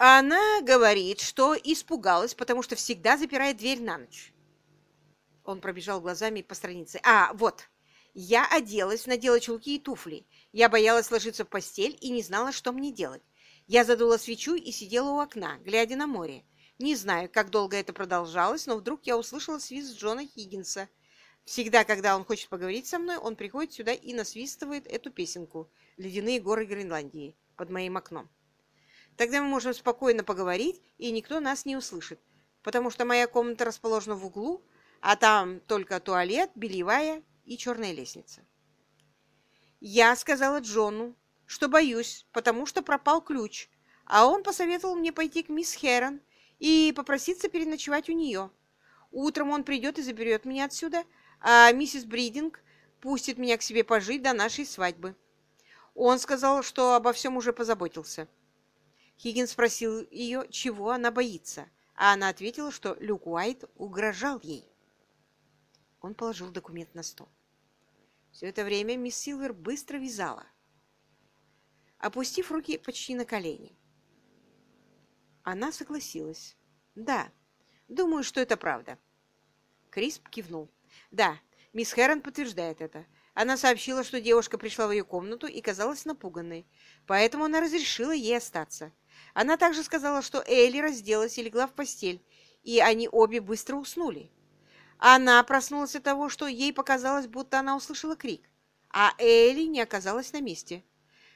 Она говорит, что испугалась, потому что всегда запирает дверь на ночь. Он пробежал глазами по странице. А, вот. Я оделась, надела чулки и туфли. Я боялась ложиться в постель и не знала, что мне делать. Я задула свечу и сидела у окна, глядя на море. Не знаю, как долго это продолжалось, но вдруг я услышала свист Джона Хиггинса. Всегда, когда он хочет поговорить со мной, он приходит сюда и насвистывает эту песенку «Ледяные горы Гренландии» под моим окном. Тогда мы можем спокойно поговорить, и никто нас не услышит, потому что моя комната расположена в углу, а там только туалет, бельевая и черная лестница. Я сказала Джону, что боюсь, потому что пропал ключ, а он посоветовал мне пойти к мисс Херон и попроситься переночевать у нее. Утром он придет и заберет меня отсюда, а миссис Бридинг пустит меня к себе пожить до нашей свадьбы. Он сказал, что обо всем уже позаботился. Хиггин спросил ее, чего она боится, а она ответила, что Люк Уайт угрожал ей. Он положил документ на стол. Все это время мисс Силвер быстро вязала, опустив руки почти на колени. Она согласилась. «Да, думаю, что это правда». Крисп кивнул. «Да, мисс Хэрон подтверждает это. Она сообщила, что девушка пришла в ее комнату и казалась напуганной, поэтому она разрешила ей остаться. Она также сказала, что Элли разделась и легла в постель, и они обе быстро уснули. Она проснулась от того, что ей показалось, будто она услышала крик, а Элли не оказалась на месте.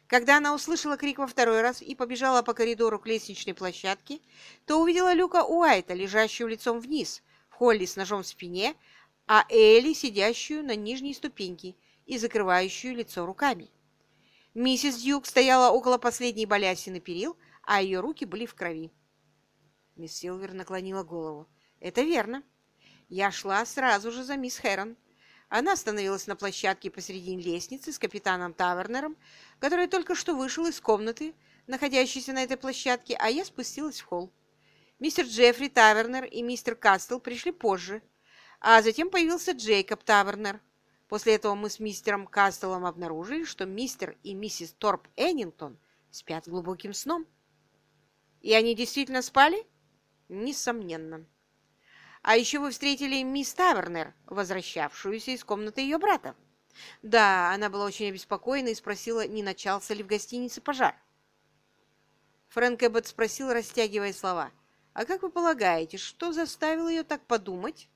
Когда она услышала крик во второй раз и побежала по коридору к лестничной площадке, то увидела Люка Уайта, лежащего лицом вниз, в холле с ножом в спине, а Элли, сидящую на нижней ступеньке и закрывающую лицо руками. Миссис Дьюк стояла около последней балясины перил, а ее руки были в крови. Мисс Силвер наклонила голову. «Это верно. Я шла сразу же за мисс Хэрон. Она остановилась на площадке посередине лестницы с капитаном Тавернером, который только что вышел из комнаты, находящейся на этой площадке, а я спустилась в холл. Мистер Джеффри Тавернер и мистер Кастл пришли позже, а затем появился Джейкоб Тавернер. После этого мы с мистером Кастелом обнаружили, что мистер и миссис Торп Эннингтон спят глубоким сном. И они действительно спали? Несомненно. А еще вы встретили мисс Тавернер, возвращавшуюся из комнаты ее брата. Да, она была очень обеспокоена и спросила, не начался ли в гостинице пожар. Фрэнк Эббот спросил, растягивая слова, «А как вы полагаете, что заставило ее так подумать?»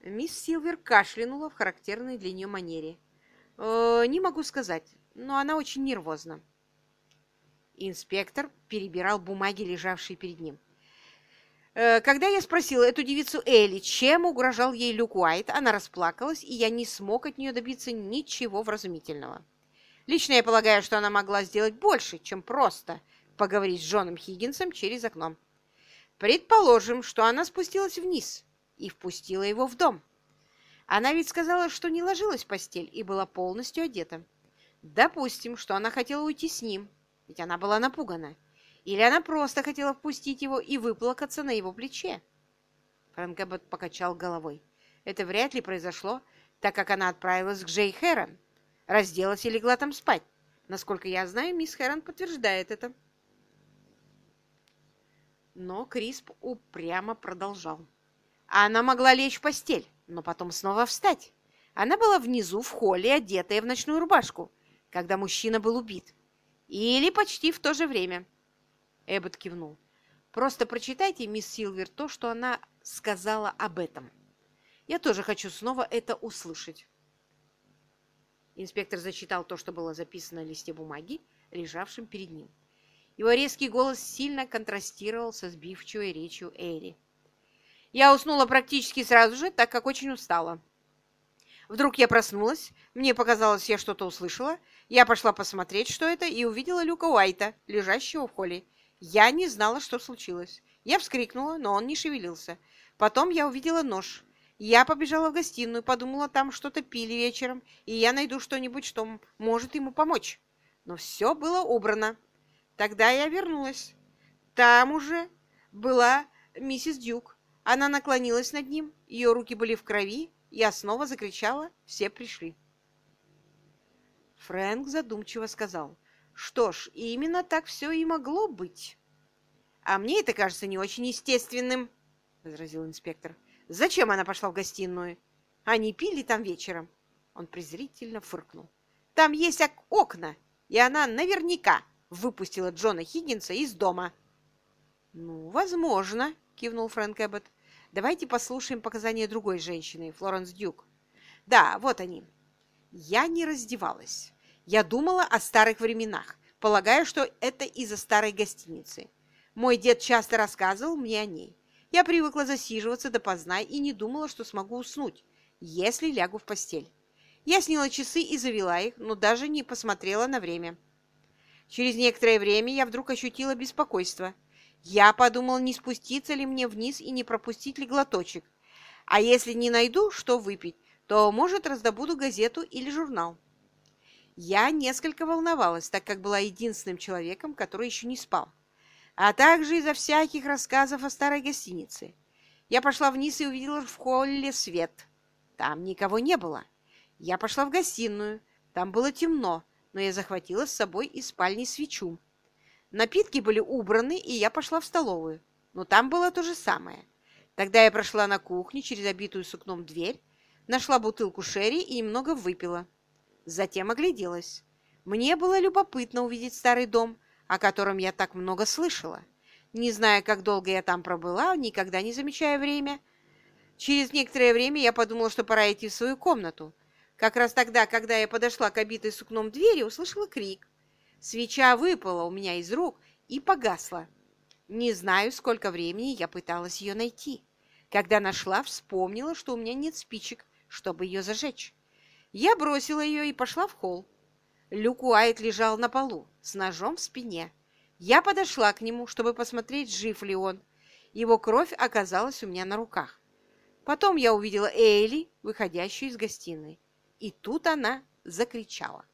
Мисс Силвер кашлянула в характерной для нее манере. «Э, «Не могу сказать, но она очень нервозна». Инспектор перебирал бумаги, лежавшие перед ним. Э, когда я спросила эту девицу Элли, чем угрожал ей Люк Уайт, она расплакалась, и я не смог от нее добиться ничего вразумительного. Лично я полагаю, что она могла сделать больше, чем просто поговорить с Джоном Хиггинсом через окно. Предположим, что она спустилась вниз и впустила его в дом. Она ведь сказала, что не ложилась в постель и была полностью одета. Допустим, что она хотела уйти с ним, ведь она была напугана. Или она просто хотела впустить его и выплакаться на его плече? Фрэнк Эббот покачал головой. Это вряд ли произошло, так как она отправилась к Джей Хэрон, разделась и легла там спать. Насколько я знаю, мисс Хэрон подтверждает это. Но Крисп упрямо продолжал. Она могла лечь в постель, но потом снова встать. Она была внизу в холле, одетая в ночную рубашку, когда мужчина был убит. Или почти в то же время. Эббот кивнул. «Просто прочитайте, мисс Силвер, то, что она сказала об этом. Я тоже хочу снова это услышать». Инспектор зачитал то, что было записано на листе бумаги, лежавшем перед ним. Его резкий голос сильно контрастировал со сбивчивой речью Эри. «Я уснула практически сразу же, так как очень устала. Вдруг я проснулась, мне показалось, я что-то услышала. Я пошла посмотреть, что это, и увидела Люка Уайта, лежащего в холле. Я не знала, что случилось. Я вскрикнула, но он не шевелился. Потом я увидела нож. Я побежала в гостиную, подумала, там что-то пили вечером, и я найду что-нибудь, что может ему помочь. Но все было убрано. Тогда я вернулась. Там уже была миссис Дюк. Она наклонилась над ним, ее руки были в крови. Я снова закричала, все пришли. Фрэнк задумчиво сказал, что ж, именно так все и могло быть. «А мне это кажется не очень естественным», — возразил инспектор. «Зачем она пошла в гостиную? Они пили там вечером». Он презрительно фыркнул. «Там есть окна, и она наверняка выпустила Джона Хиггинса из дома». «Ну, возможно», — кивнул Фрэнк Эббот. «Давайте послушаем показания другой женщины, Флоренс Дюк». «Да, вот они. Я не раздевалась. Я думала о старых временах, полагая, что это из-за старой гостиницы. Мой дед часто рассказывал мне о ней. Я привыкла засиживаться допоздна и не думала, что смогу уснуть, если лягу в постель. Я сняла часы и завела их, но даже не посмотрела на время. Через некоторое время я вдруг ощутила беспокойство. Я подумала, не спуститься ли мне вниз и не пропустить ли глоточек. А если не найду, что выпить, то, может, раздобуду газету или журнал. Я несколько волновалась, так как была единственным человеком, который еще не спал а также из-за всяких рассказов о старой гостинице. Я пошла вниз и увидела в холле свет. Там никого не было. Я пошла в гостиную. Там было темно, но я захватила с собой из спальни свечу. Напитки были убраны, и я пошла в столовую. Но там было то же самое. Тогда я прошла на кухню через обитую сукном дверь, нашла бутылку шерри и немного выпила. Затем огляделась. Мне было любопытно увидеть старый дом, о котором я так много слышала. Не зная, как долго я там пробыла, никогда не замечая время. Через некоторое время я подумала, что пора идти в свою комнату. Как раз тогда, когда я подошла к обитой сукном двери, услышала крик. Свеча выпала у меня из рук и погасла. Не знаю, сколько времени я пыталась ее найти. Когда нашла, вспомнила, что у меня нет спичек, чтобы ее зажечь. Я бросила ее и пошла в холл. Люк Уайт лежал на полу с ножом в спине. Я подошла к нему, чтобы посмотреть, жив ли он. Его кровь оказалась у меня на руках. Потом я увидела Эйли, выходящую из гостиной. И тут она закричала.